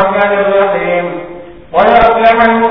صلی اللہ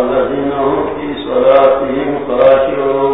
والذين هم في صلاتهم خاشعون.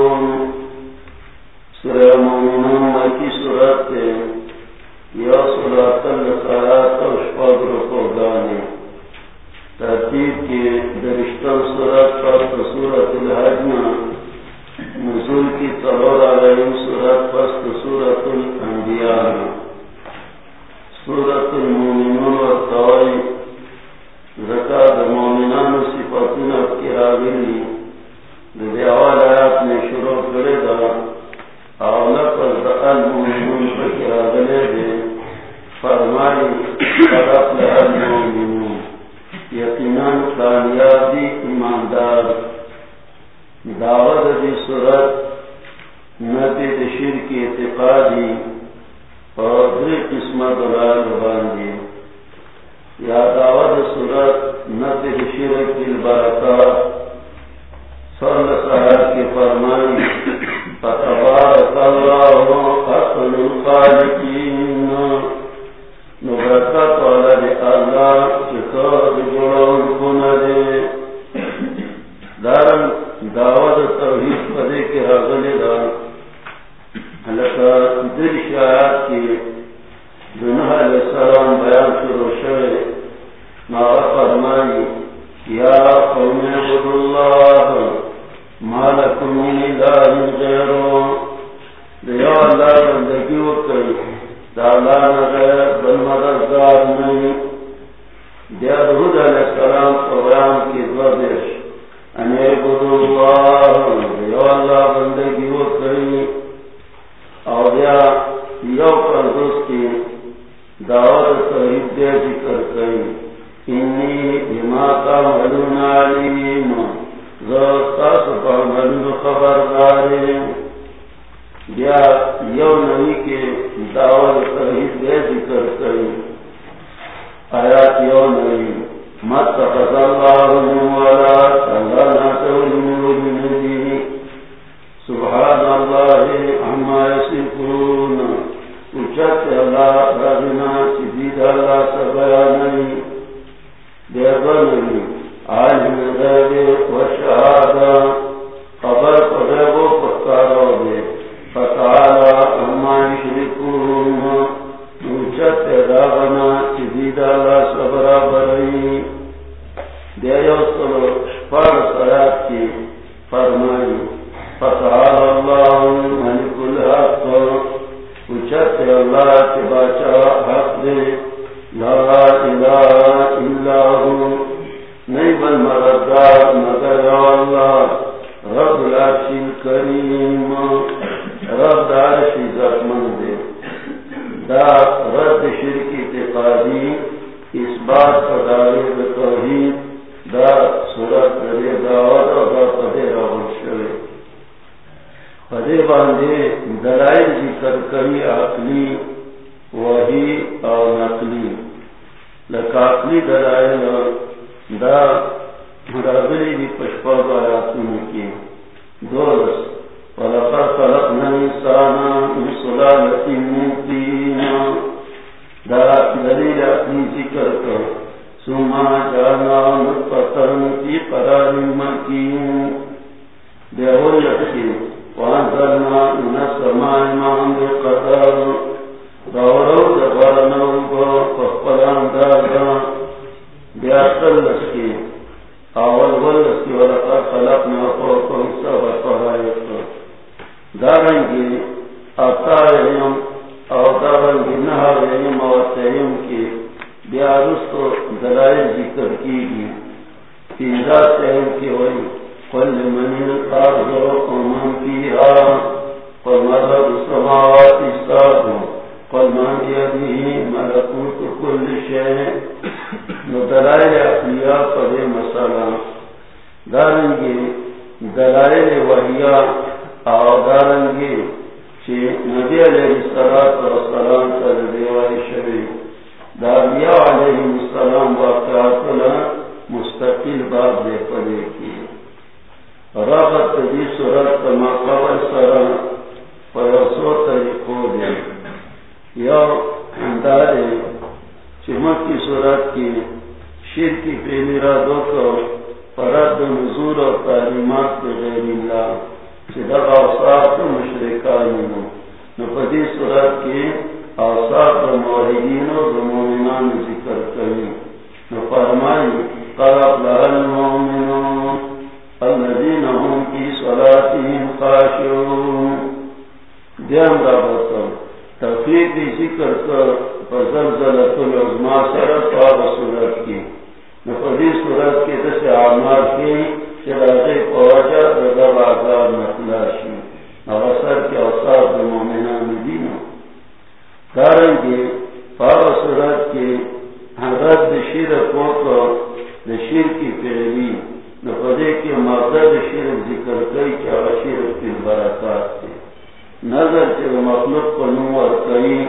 نظر کے مخلوق کو نور کئی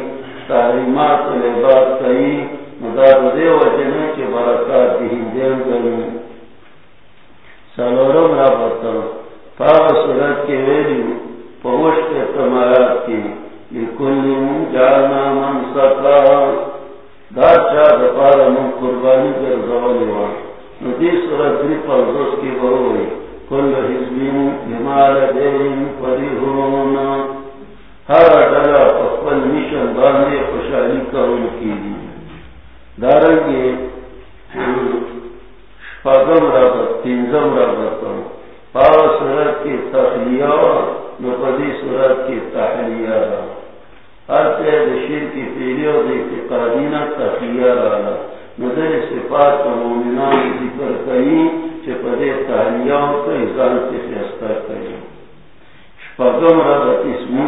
تعلیمات لباس کئی، مدار دے وجنے کے برکات دی دین کئی سالورم را بتاو پاو صورت کے ویلیو پوش کے تمارات کی۔ لکلی من جانا من سکا دار چاہ دپارا من قربانی کر زوالی وان ندی صورت دی پاوزوس کی بروئی کل حزبین نمال دین فریحون۔ ہر ڈالا پپن مشن باندھے خوشحالی کروں ان کی دارن کے پاگم رابط تنظم رابط پاو سورت کے تخلیہ نقدی سورت کے تحلیہ۔ ہر قید شیر کی پیریوں سے قادینہ تخلیہ رانا۔ نظر صفات کا مومنان ذکر کئی چپدے تحلیہ کا اظہار سے فیصلہ کریں۔ پگم رابط اس میں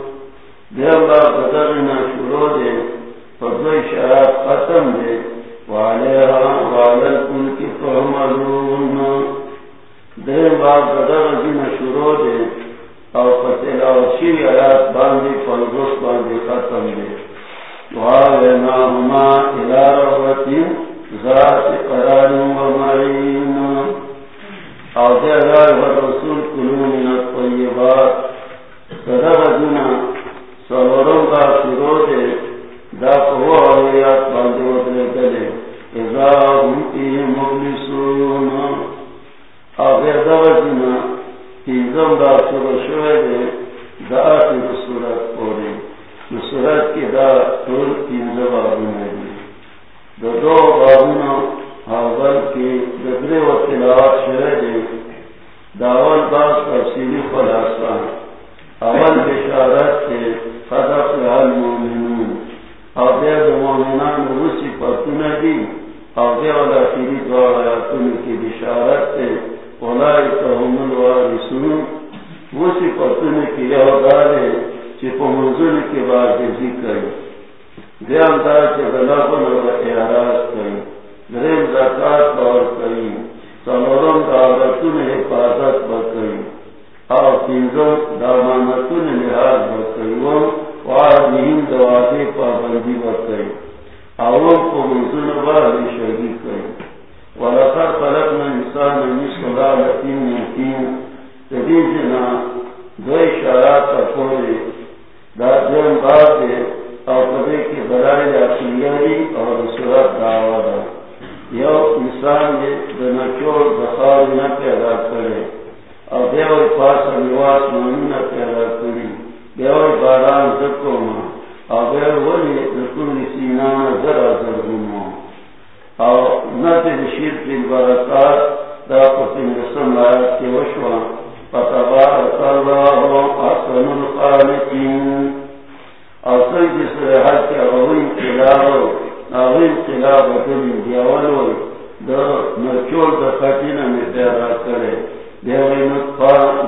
دیبا بدرنا شروع دے، فضل شراب ختم دے وعلیہ وعلیکم کی فہمالون دیبا بدرنا شروع دے، او فتل او شیر آیات باندی فنگوش باندی ختم دے. وعلینا ہما الہ ربتی ذات قرار و معین. او دیبا رسول کلو من الطیبات. فدرنا سو مطفر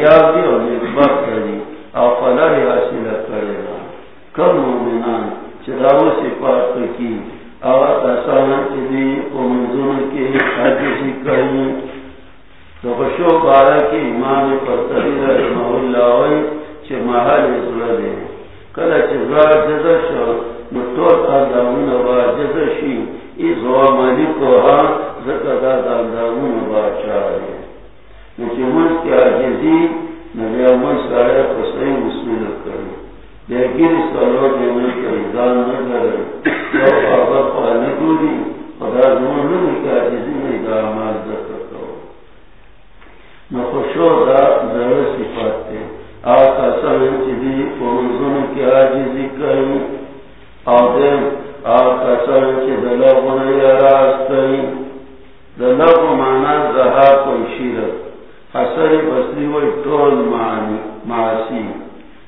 دنیا کامیاب دی و نجبت کری او فلر حاصل کرنا کم مومنان چی راو سپاس کی او اتسانا چی دی و منزون کی حدیثی کئی تو خشو بارا کی امام پر تحیر رحمہ اللہ وی چه محل زرده کله چه زرار جزا شو نطور اندامون با جزا شی ای زوا مالکو ها زکا دا اندامون با چاره نچه منز که آجزی نبی امون ساره خسای مسئول کرد لیکن سالو دیمون که ایزان نگره تو آبا خواه نگوری خدا زمان نمی که آجزی نیده عمال زکا کرد نخوشو دا زره صفات ده آتا سمن چیدی فوزن کی آجیزی کئی آدم آتا سمن چی دلغن یراز کئی دلغ مانا زہاق و شیرت حسن بسری و طول معنی معاسی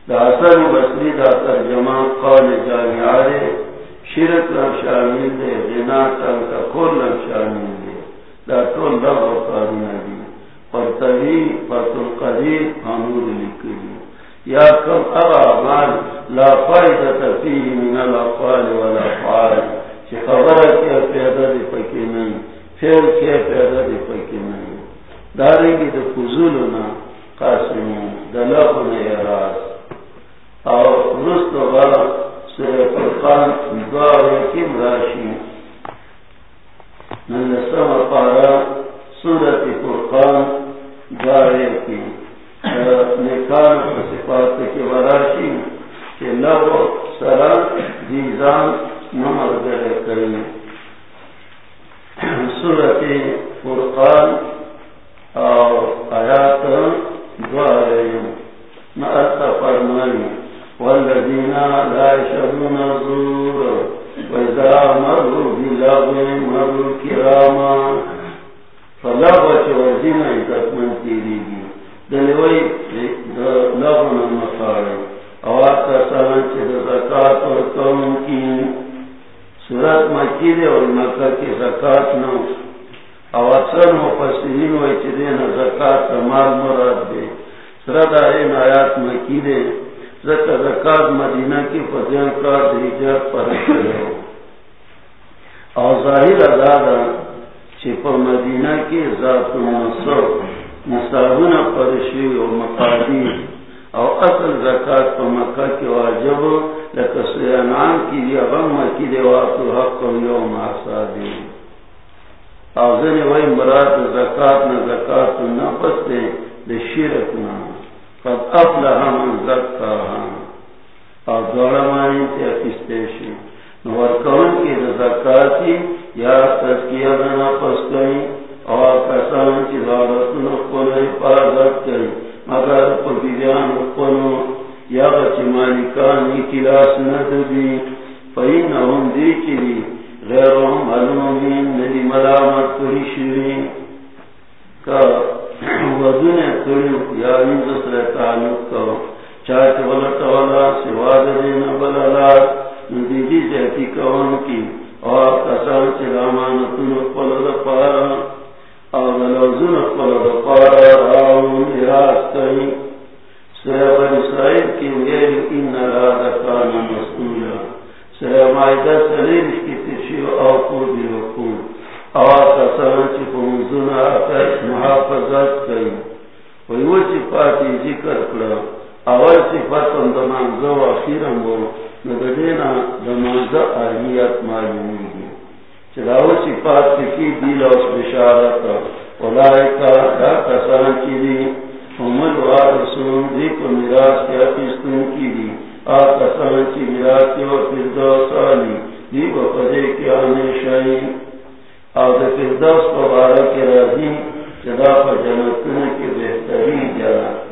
دا حسن بسری دا ترجمہ قول جامعارے شرک لم شامل دے غنا تنکا کل لم شامل دے دا طول لغ و قارون دی پرتوی پرتل قدیر حمود لکلی یا کم ارا مال لا فائدت فیه من الاقوال والافعال چی خبر کیا پیدا دی پکی نہیں فیل کیا پیدا دی پکی نہیں دارنگی دا فضولنا قاسمون دلغن اراز اور رست غا سر فرقان دوار کم راشی نلسم پارا سورت فرقان گارے کی نکان صفات کے وراشی کہ لو سرا دیزان نمر گرے کریں سورت فرقان اور آیات دوارے نعت فرمائی والذین لا يشهدون الزور وإذا مروا بلغو مدینہ کی پر اور ظاہر ازادہ چپ مدینہ کی ذات نصر نصابون پرشی و مقادی او اصل زکاة پا مکہ کی واجب لکہ سیانان کی دی غم کی دی واتو حق و یوم آسادی او ذنی وی مراد زکاة نا زکاة نفس دے دی شرکنا قد افلح من زکاها او دوڑا مانی تی اکستیشی نورکون کی زکاتی یا تذکیہ دنا پس کئی اور کسان کی دارت نقبل حفاظت کئی مگر پبیدیان نقبلو یا بچی مالکانی کلاس ندبی فین فینہم دی کلی غیرهم علومین ندی ملامت کری شوین کا ودن کری، یا انزس رہ تعلق کرو چاہتے ولتا والا سواد دینا بلالات۔ ندی جیتی کون کی اور کسان چلامان تن پل پارا اور لوزن پل پارا راؤن اراس کہیں سیب اسرائیل کی غیر ان راز کان مسئولا سیب مائدہ سلیم کی تشیو او قود وقود اور کسان چپنزن آتا محافظت کہیں ویو چپاتی ذکر کرا اول صفت اندمانزو اخیرم وہ ندینا دمانزا اہلیت معلومی گی چلاو صفات کی دیل اس بشارت اولائی کا دا کسان کی دی محمد و رسول دی کو مراز کیا پیستن کی دی آ کسان کی مراز کی و فردوس آلی دی و فضے کیا ہمیشہی اور دا فردوس پبارک راضی. چلا پر جنتن کی بہترین جنت.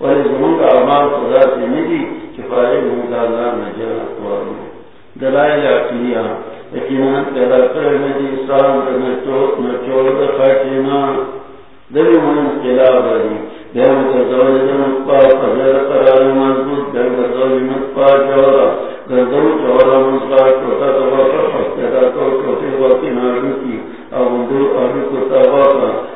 ولی زمان کا عمال خدا سے نہیں کہ فائد مہتا اللہ نجل اکوار میں دلائل اکیان اکیان پیدا کرنے جی سال میں نچول در خاکینا دلی من انقلاب آدی دیو مترزوی دن اکپا قدر قرار مضبوط دیو مترزوی مطپا جوالا در دلو جوالا مزقار کرتا تباکر خستیتا تو کتی وقتی نارمی کی۔ اگر دلو اگر کتا باکر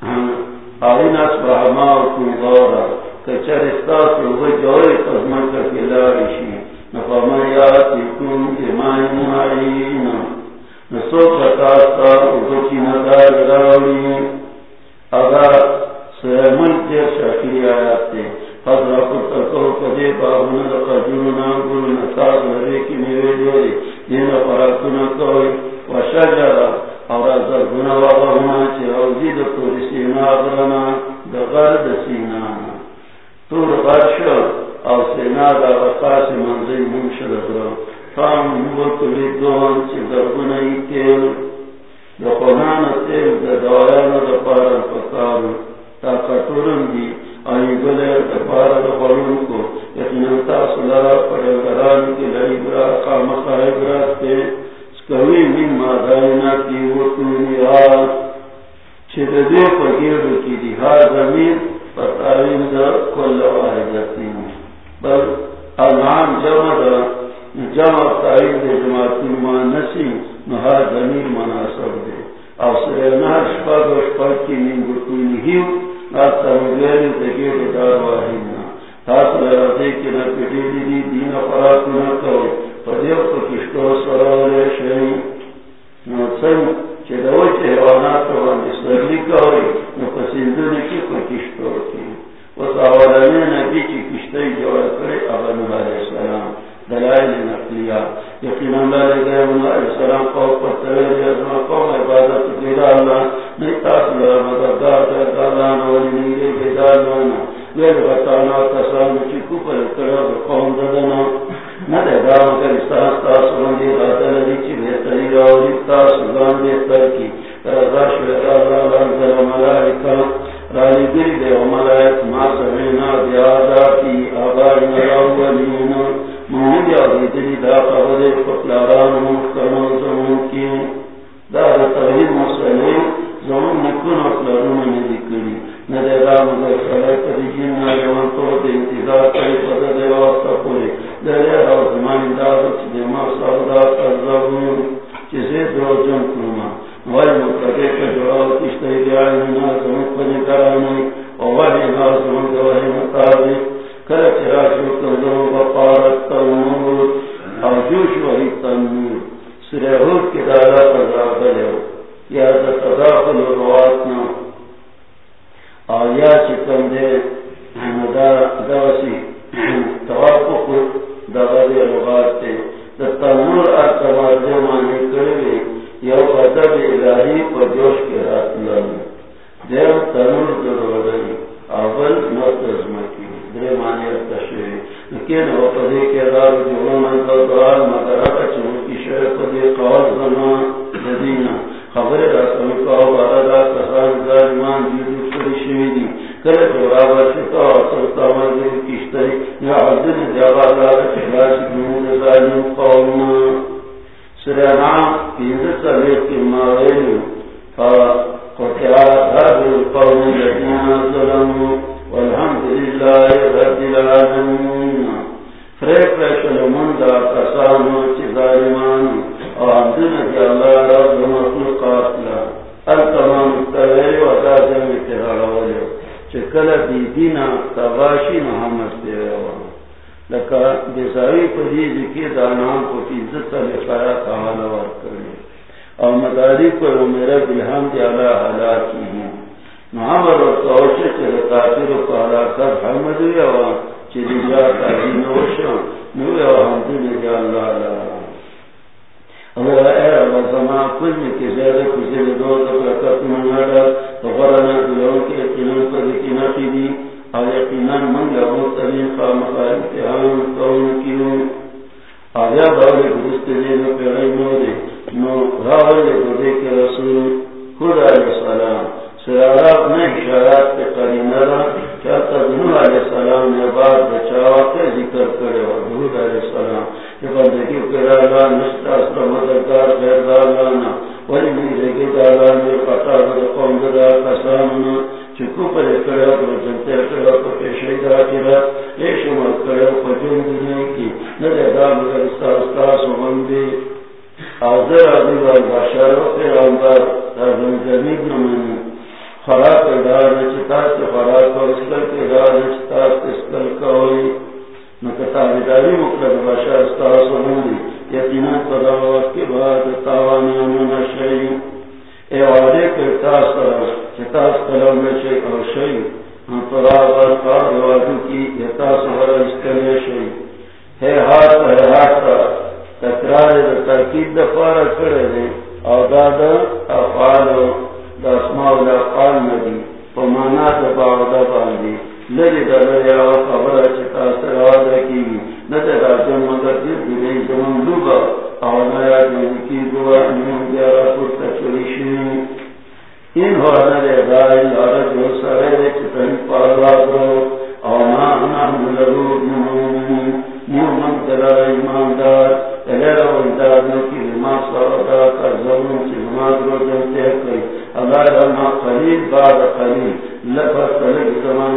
آئیناس برہما اپنی دورا کچر استاس ہوئے جوئے تزمن کا کلارشی نفامریات اکن امائن معین نسوک رکاس نارا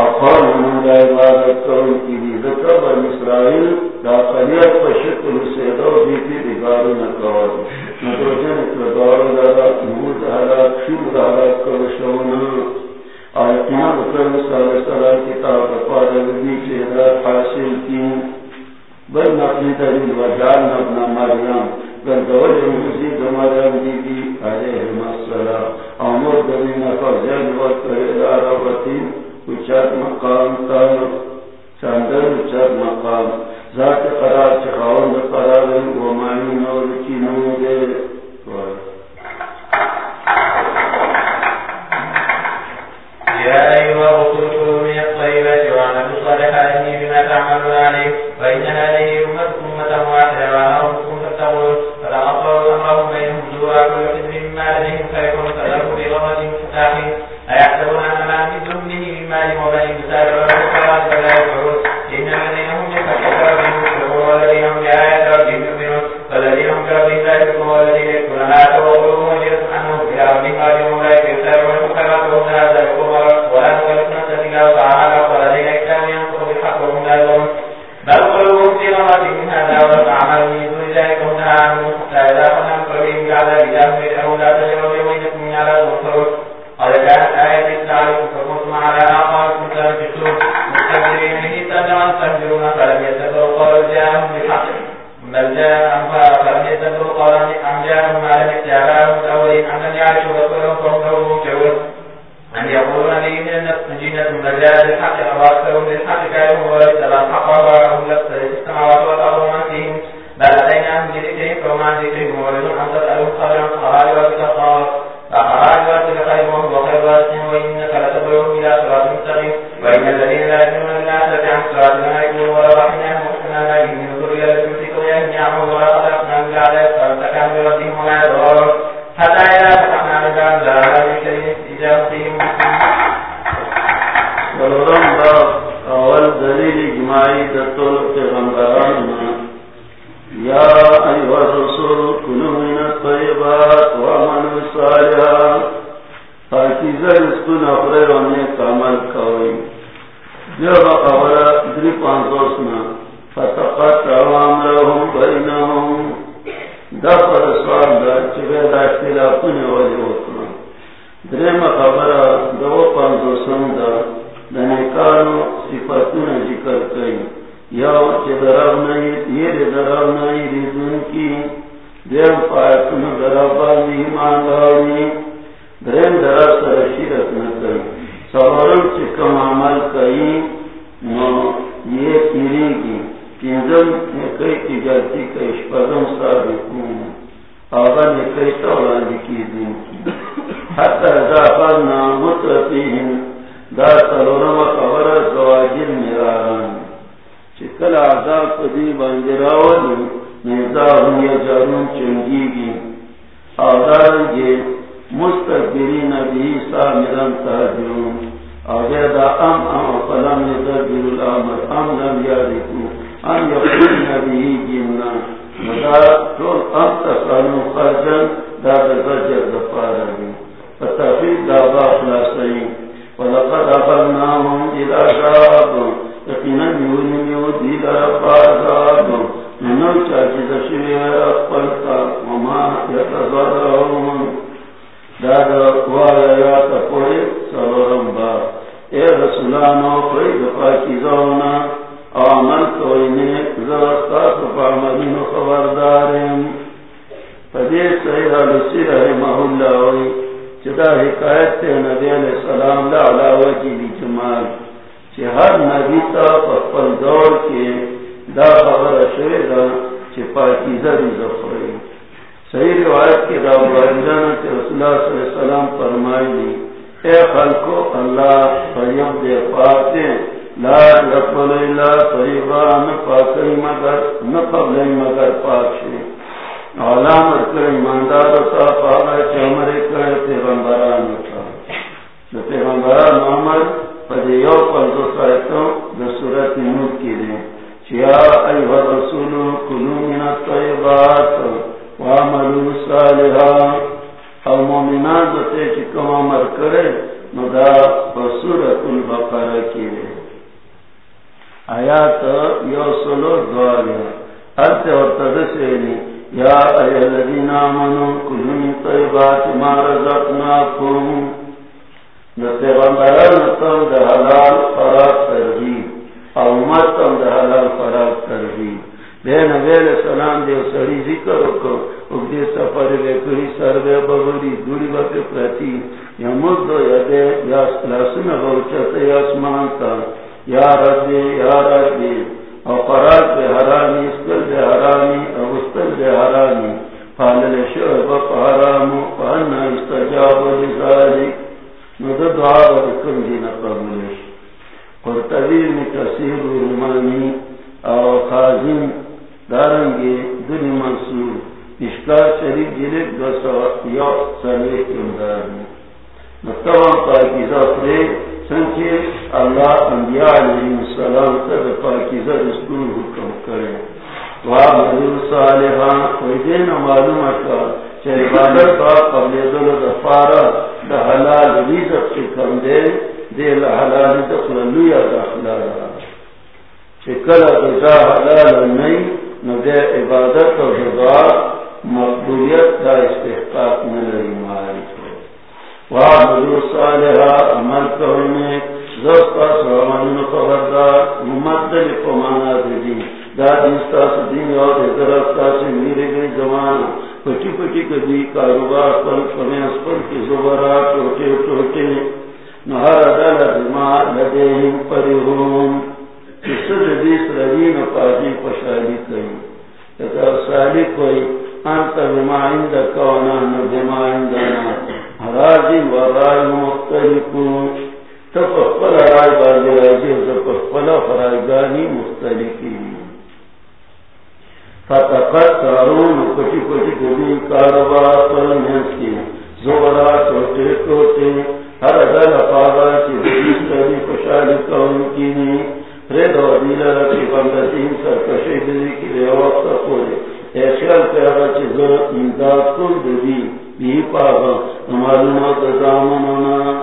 اقوال من دا عبادت کون کی دی ذکر بن اسرائیل دا قلیت پر شکل سیدو دیتی دی بارو نکوار نتوجن اتردارو دا نمود حلاک شور حلاک کر شونا آیتنا بکر صلی اللہ سلام کتاب اقوال دی چیدار حاصل کی۔ بل نقلی دلیل و جان ابن مریم گردول مزید مریم دی دی۔ علیہ السلام۔ امور دلیل نقل جن وقت ادارہ وطیم اچت مقام تا چندر اچت مقام. ذات قرار چخاون قرار و معنی نور کی نور دے يا أيها الرسل كلوا من الطيبات واعملوا صالحا إني بما تعملون عليم فإن هذه أمتكم أمة درم خبر دو پانزوسن دا دنکانو صفتون ذکر کئی یا چه دراو نئی یہ دراو نئی ریزن کی پایتون داونی درم سوارم چه کم عمل کئی نو یہ پیری پینزم نکئی کئی شپدم آغا نکئی کی دین کی حتی ازا فرنا مترفیہن دا سلورم خبر زواجر میراران چکل عذاب پدی بانجراول نیزاهم یجارون چنگیگی آدارن مستقبرین بی سامران تحجرون آگے دا ام ام فلم یدبر الامر ام لم یارکو، ام یقین نبی جننا مدار طول ام تسانو خرجن دا دا زجر دفارا بی فتحفید دا با ولقد أخذناهم إلى شاب. يقينا يولي يودي لرفاظات منو چاچی دشوی اقبلتا وما يتظرهم دادا قوالا یا تقوی سلورم با. اے رسولانو قید پاکیزونا عمل کوئی نیک زرستا فعملین خبردارم فدی سید علسی رحمہ اللہ وی چدا حکایت تے نبی علیہ السلام لا علاوہ جی کی جمال، چی ہر نبی تا پخپل دور کے دا خبر شوئے دا چی پاکیزہ دی زفری صحیح روایت کے دا واردان کے رسول اللہ صلی اللہ علیہ وسلم فرمائی دی، اے خلقو، اللہ فریم دے پاکتے لا یقبل اللہ طریقہ نپاکی مگر نقبل مگر پاک شوئے۔ اعلیٰ مطلب ایماندار ہوتا پاگا چمرے کرتے بمبران پٹی پٹی کدی کاروبار پر کمی اسپر کی زبرا ٹوٹے ٹوٹے نہر دل دماغ لدے پریہون دیس روین پاجی پشالی کئی اگر سالی کوئی انت بما عند کونان بما عندنا حراجی و رای مختلفون۔ تفقل رای بازی راجی تفقل فرائگانی مختلفی۔ فتقت تارون کچی کچی کبھی کاروبار پر نیسی زورا ٹوٹے ٹوٹے ہر دل پاگا چی دیس کبھی پشالی کون کی نہیں رید و دیل رکی بندتیم سر کشی کی دی وقت پوری ایشکل چی زر امداد کن دیدی بی پاگا معلومات دامنانا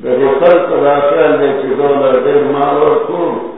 در خلق دا خیال چی دولا دیر مالور کن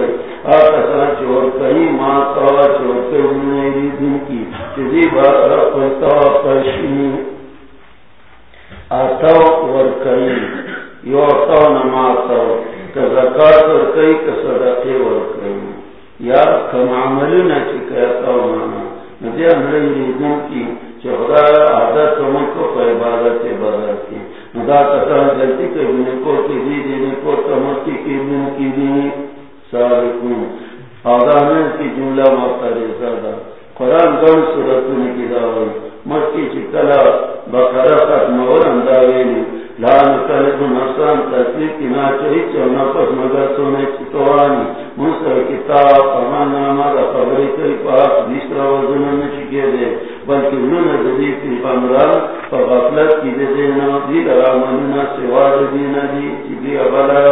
نکر آپ کسان اور کئی ماں توا چی اور کئی کی چی دی بات رکھ اور کئی یو آتاو نماتاو کہ زکاة اور کئی کسدقی اور کئی یا کم عملنا چکایتا مانا۔ ندی امرین ریدن کی چہدا عادت من کو پر عبادت کی۔ ندا کسان جلتی کے کو کی دی دینے کو تمکی کی دن کی دی سارکون آدھانے کی جملہ مقاری زیادہ. قرآن گون صورتوں کی داوئی مکی چکلا بقرہ ختم اور انداویلی لان کلب نفسان تسلیق کی ناچوئی چو نفس مگر سونے چتوانی مصر کتاب امان نامد خبری کئی پاک دیسرا وزن نشکے دے. بلکہ انہوں نے جدید کی پمران پا کی دے دینا دی لرا مننا دینا دی چلی ابلا.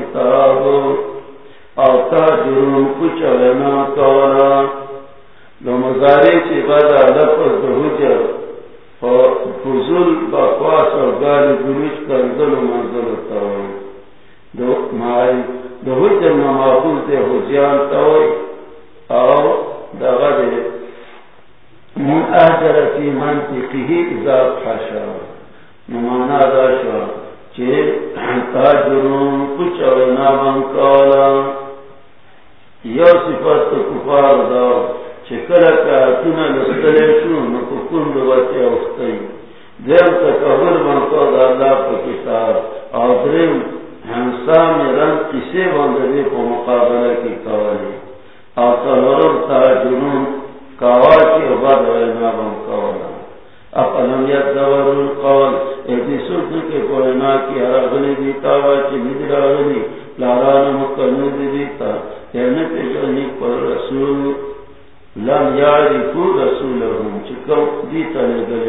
کتاب اور تاجرون کچھ علنا کولا لو مزارے سے بدا لفظ حجر اور فضول بقواس اور گالی گلوچ کر دل منزل توئی دو مائی، دو حجر نمافل تے حجیان توئی اور دغه من اجر فی منطقه اذا حشا نمانا دا شو تاجرون کچھ اوینا من کالا۔ یو صفت کفار دا تنا لستلے شو، نکو کند دیم تکبر من اللہ پا کتاب۔ او درم ہنسا میں رنگ کسے بندے کو مقابلہ کی کوالی تاجرون کاواچی و کولا اپنم یدور القول؟ ایدی سلطن کے کوئنا کی عربنی دی کاواچی مدراغنی لاران مکنو دیتا یعنی پیجانی پر رسول، لم یعرفو رسولهم چکم دیتا نگل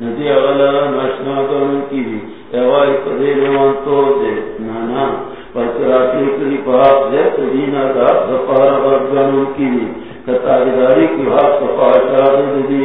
ندی اغلا نشنا گرن کی دی، ایوائی قدیر وان تو دے، نانا، پرکراتی کلی پاک زیت دینا دا دپارا برگانوں کی دی، کتاریداری کی حق صفا شاہد دی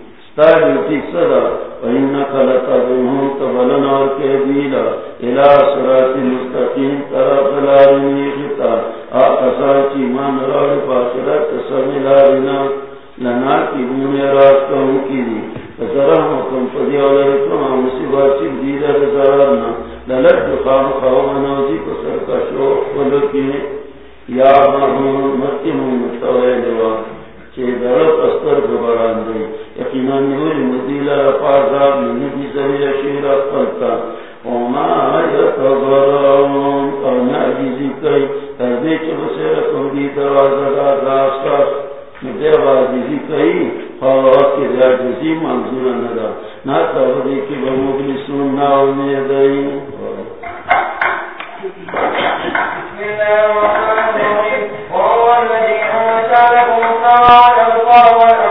ستایل تیک صدا و انکا لتبنہم تبلن اور کہبیلا الہ طرف دلارنی غتا آقا ساچی من راڑ باقرات سمیلارینا لنا کی بونی رات کی دی فزرہ مکم فدی علیکم مصیبات چیز دیدہ بزرارنا للت دقام خوامنا جی پسر کا شوق خلقی یا محمد مکی ممتوی لوا چه درد استر ببران یقینا نوری مدیل رفاظاب لنبی زمیر شیر اقلتا وما یتبرون قرن عزیزی کئی تردی چه بسیر کردی دروازه دار داستا۔ مدیر عزیزی کئی خواه که زیادزی منظور ندا۔ نا تردی که بمبلسون الله أكبر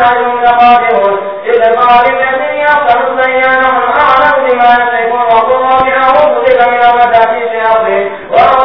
نا امیدئی ومن ورائهم مرض إلى يوم الواقع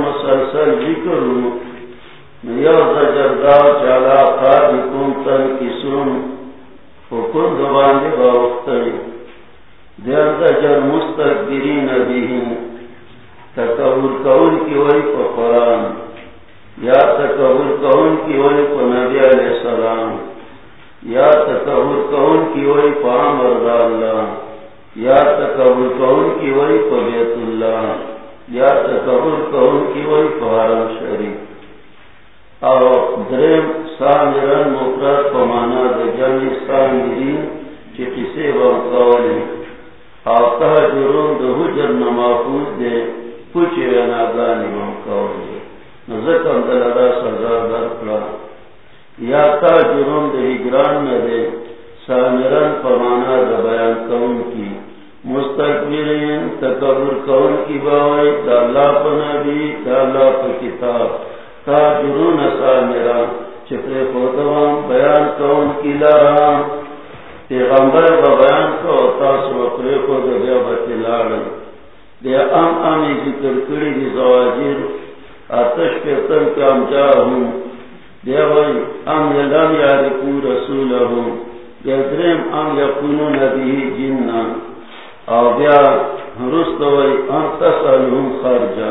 مسلسل ذکر یو زجردار چالا قادکم تن وكل باندې باوستړي دغه جر مستكبرین به تکبر کون کی وای په قران یا تکبر کون کی وای په نبی علیہ السلام. یا تکبر کون کی وای په امر الله یا تکبر کون کی وای په بیت الله یا تکبر کون کی وای په حرم شریف. او درم سامرن مفرد پمانا بجنگ سامرین چی کسی وقتاولی آفتا جرون دو حجر نمافوز دے پوچی رنادانی وقتاولی نزکم دلادا سزا درکلا یا تا جرون دو حجران میں دے پمانا دا بیان کون کی۔ مستقبلین تکبر کون کی باوئی دا اللہ پنبی پا کتاب۔ تا جرون سامران چکرے کو دوام بیان کون کی لارام پیغمبر با بیان کو تاس وکرے کو دیا بتی لارم دیا ام امی ذکر کری دی زواجیر آتش کے تن کام جا ہوں. دیا بھائی ام یلم یارکو رسول ہوں دیا درم، ام یقنو نبی جنن. او بیا ام تسالهم خرجا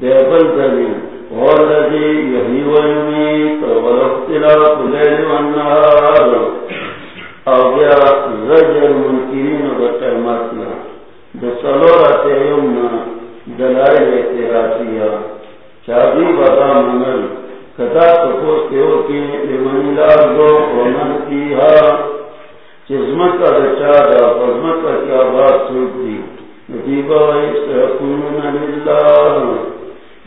دیبل زمین والذي يحيي ويميت وله اختلاف الليل والنهار او بیا زجر منکرین و قیمتنا دسلورت یمنا، دلائل اعتراضیہ چاہی بدا منل کدا سپوس کے ہو کہ دو ومن فيها چزمت کا دچا فزمت کا کیا بات سوک دی۔ نتیبہ ویستحقون اللہ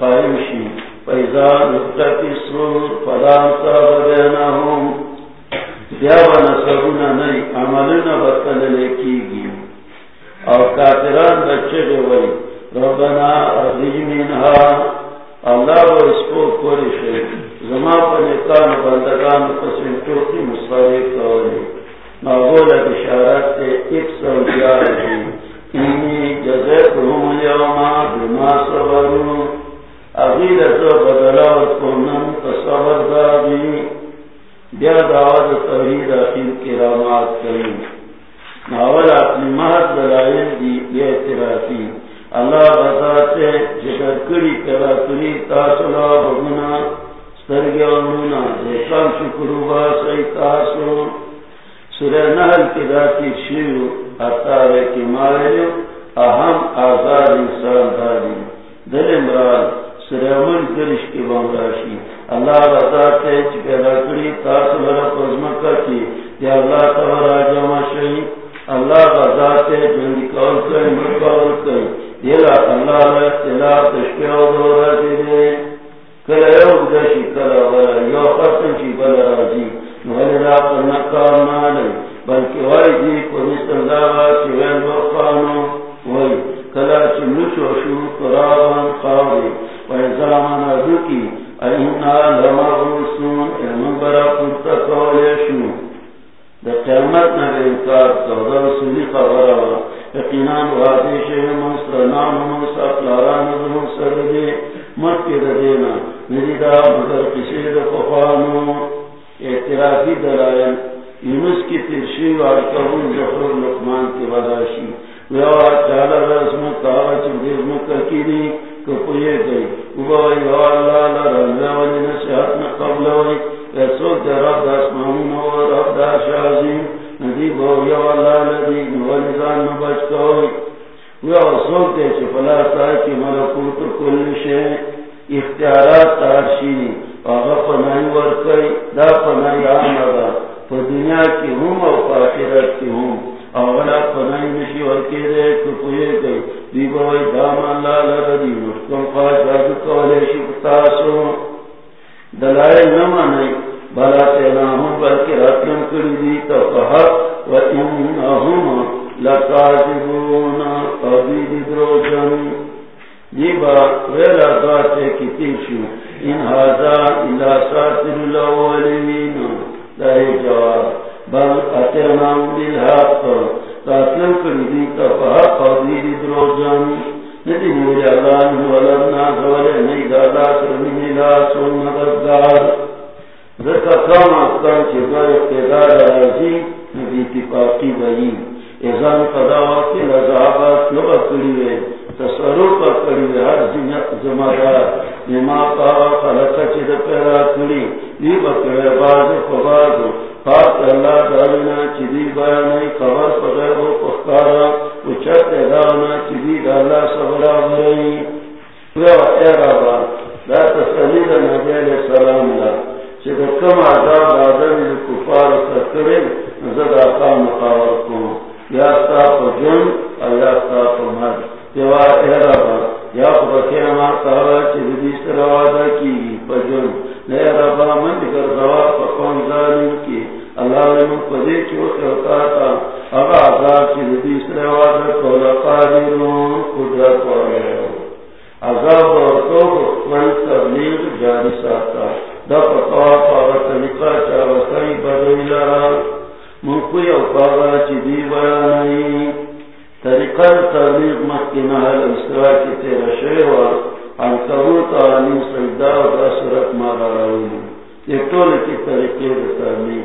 قائم شي پیدا نقطت اسم فلا انصاب بینهم بیا و نئی عملنا بطن لیکی گی او کافران بچے گے ربنا عظیم انها اللہ و اس کوری شئی زما پنکان بندگان پسنٹو کی مصارف کوری مغول بشارت ایک سو جارے کی ہم او پاکرت کی ہم اولا پنائی نشی ورکی دے کپوئے گئی دی بوئی دام اللہ لدی مشکم خواہ جادو کولے شکتاسو دلائل نہ مانے بلا تینا ہوں، بلکہ راتم کری دی تو کہا و انہم لکاذبون قبید دروجن۔ یہ بات ویلا داتے کی تیشو ان حاضا الہ ساتر الاولین۔ لہی جواب۔ بل اتینا بالحق راتم کری دی تو کہا قبید دروجن ندی مولی اللہ نولدنا زولے نہیں دادا کرمی ملا سن مددگار ذکر کام اکتان چی گای اقتدار رازی نبی اتفاقی بئی ازان قداوا کی لزعبات نبا کریوے تصرف کریوے ہر زمادار نما پاوا خلقا چی دا پیرا کری لی بکرے باز فبازو پاک اللہ دارنا چی بیانی خبر پغیر و پخکارا اچھت دانا چی دی سبرا برائی ویو اے رابا تسلیل نبی علیہ السلام اللہ کم آزاد آدم کفار سکرے نزد آقا مقاور کو۔ یا ستا پا جن اور یا ستا پا مد تیوا ایرا یا پا کیما کارا چی بدیست روادا کی پا جن۔ لے من دکر زوا پا قوم ظالم کی؟ اللہ لمن پا دے چی وقت وقاتا اگا آزاد چی بدیست روادا کولا قادرون قدرت وارے عذاب اور توب من تبلیغ جاری ساتا دا پتوا پاگا طریقہ چاوا سائی بدوی لرا منکوی او پاگا چی دی بیانائی طریقہ تبلیغ مکینا حل کی تیرا شیوا انکبوت آنیم سجدہ و دا صورت مارا رولی یہ طول کی طریقے تبلیغ۔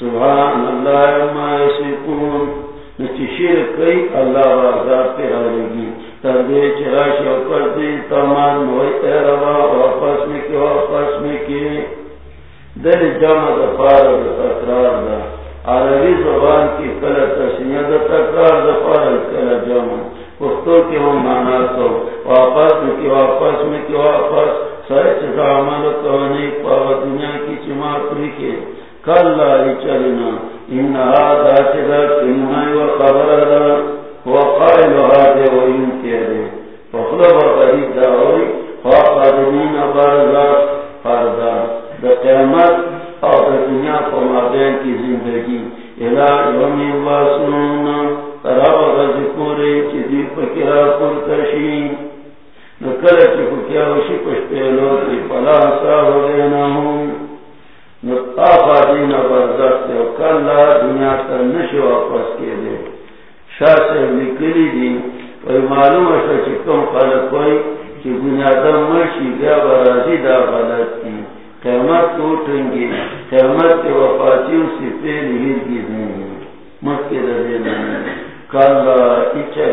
سبحان اللہ اما اصفون نچی شیر کئی، اللہ وعذاب پہ آلگی تردے چراش اوپر دی تمام موئی تیروا واپس میں کی، واپس میں کی. دل جمع دا پار دا تکرار دا. عربی زبان کی کل تسنیہ دا تکرار دا پار کل جمع. پختو کی ہم مانا تو. واپس میں کی، واپس میں کی، واپس. سائے چکا عمل کونی پاو دنیا کی چما پری کے. کل لائی چلنا انہا دا چکا کنہائی و خبر دا وقائل هذا وينكر فخلب داوي فاقادمين برزا فردا دا قیامت او دا دنیا کو مابین کی زندگی. الہ یوم واسنون تراب دی پکرا پورتشی نکل چی پکیا وشی تی پلا سا ہو دینا ہوں. نتافا دینا بردست و دنیا تا نشو واپس کے دے شاہ سے نکلی دی۔ وی معلوم ہے چی کم خلق ہوئی چی دنیا دا مرشی گیا برازی دا غلط کی۔ قیمت کو اٹھیں گی قیمت کے وفاتیوں سے پہلی ہی کی دیں گے۔ مت کے رضے نہیں کالا اچھا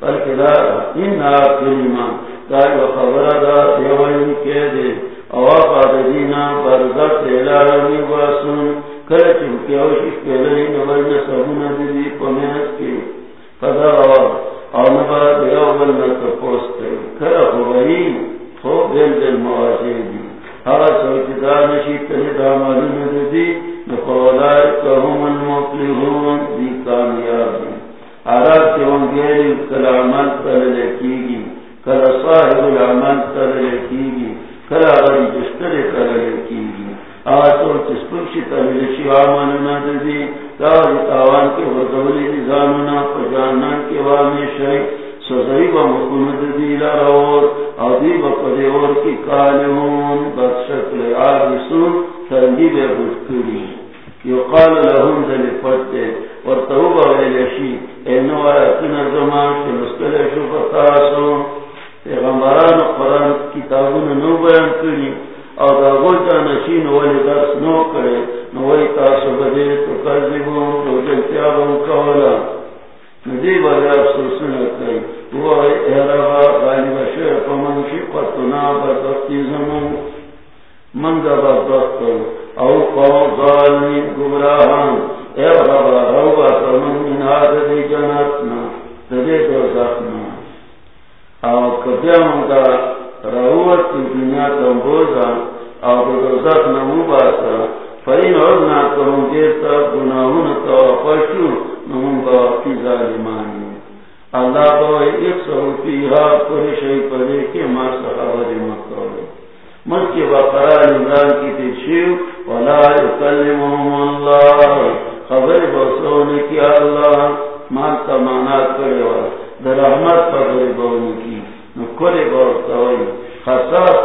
بلکہ دا ان کلمہ دا یو خبر دا دیوائن کے دے۔ اواقا دینا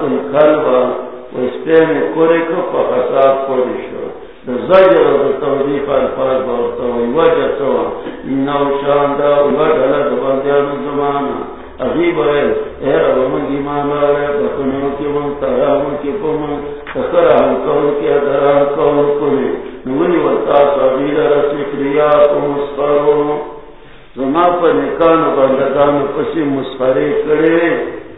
خصاص القلب زجر الفاظ سوا عجیب ہے اے رب من ایمان والے کی من کی کون کون نونی رسکریا کو پر نکان بندگان پسی مسفری کرے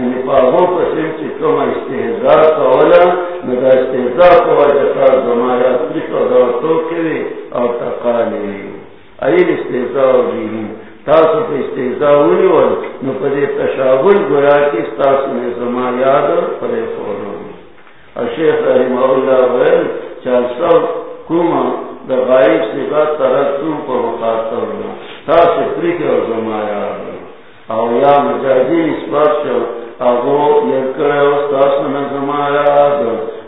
یعنی پاگو پسیم چی کم استحضار کولا ندا استحضار کوا جتا زمایا پریشو دورتو کری اور تقالی ایل استحضار دیہیم تاسو په استهزاء ونیول نو په دې تشاغل گویا کې تاسو نه زما یاد پرې فورو او شیخ رحم الله ویل چې تاسو کومه د غایب صفات ترتم په مخاطب تاسو پرې کې زما یاد۔ او یا مجازي اثبات شو هغه یې کړو تاسو نه زما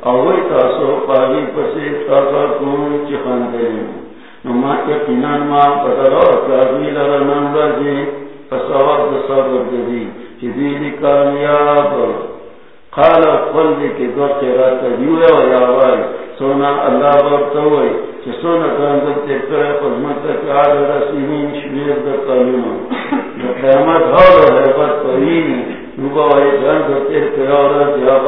او وای تاسو پاږي پسې تاسو کوم چې خندل نما یقیناً ما بدلو کاغی لرنم رجی فسواب دصبر دی چی دیدی کامیاب قال اقبل دی کی دو قیرات دیوے و یاوائی سونا اللہ برتوئی چی سونا کاندر تکر قدمت کی آل رسیمین شمیر در قلیم قیمت حول و حیبت قرینی نبا وی جاند تکر آرد یا باز